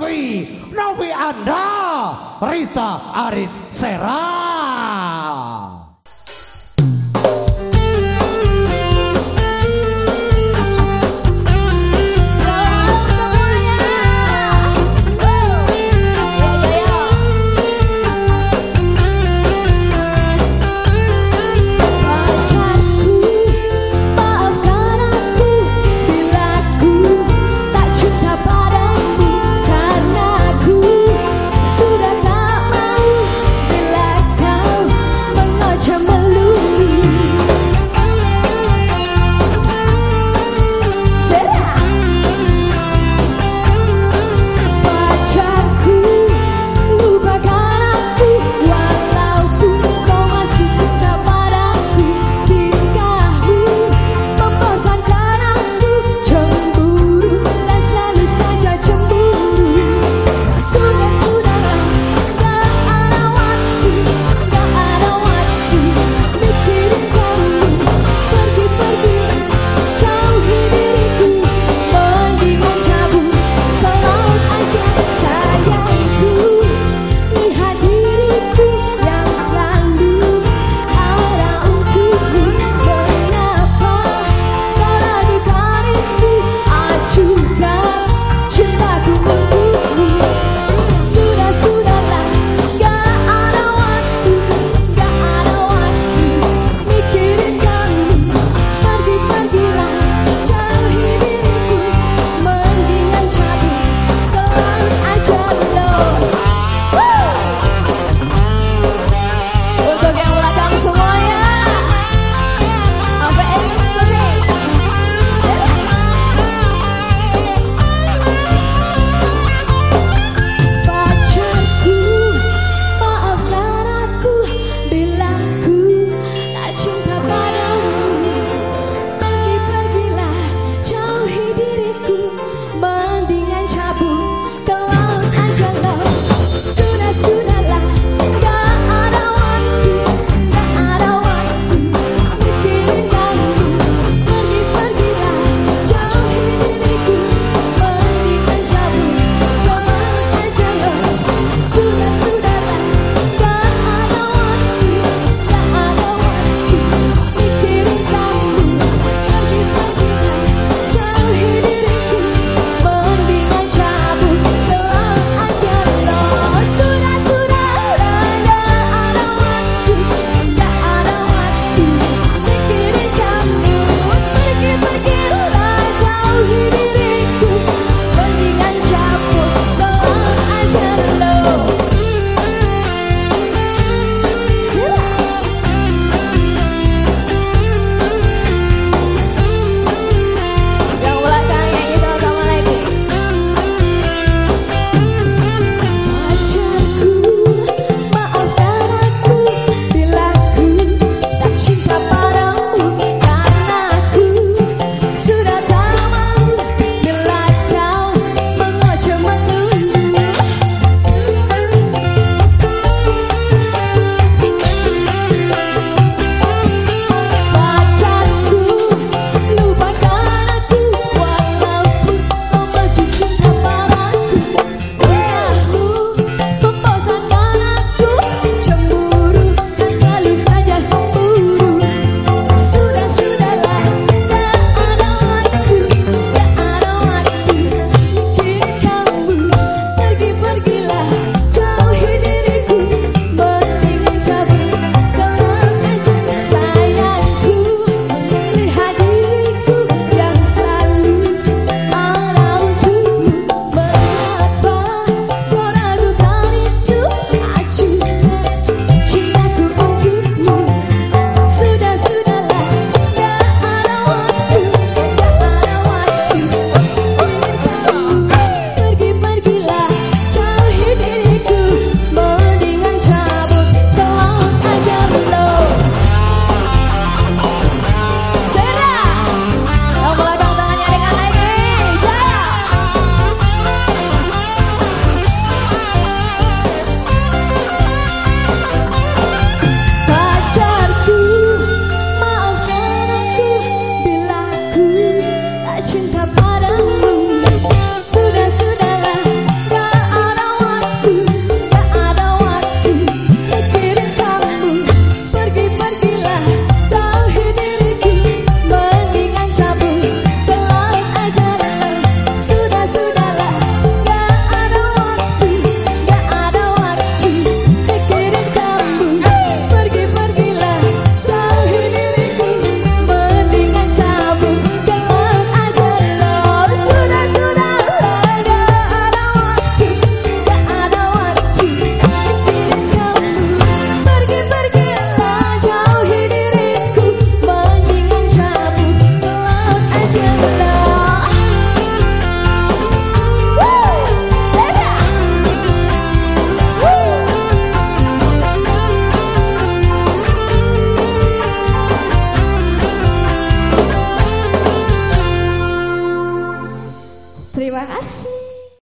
Novi Novi Anda Rita Aris Serang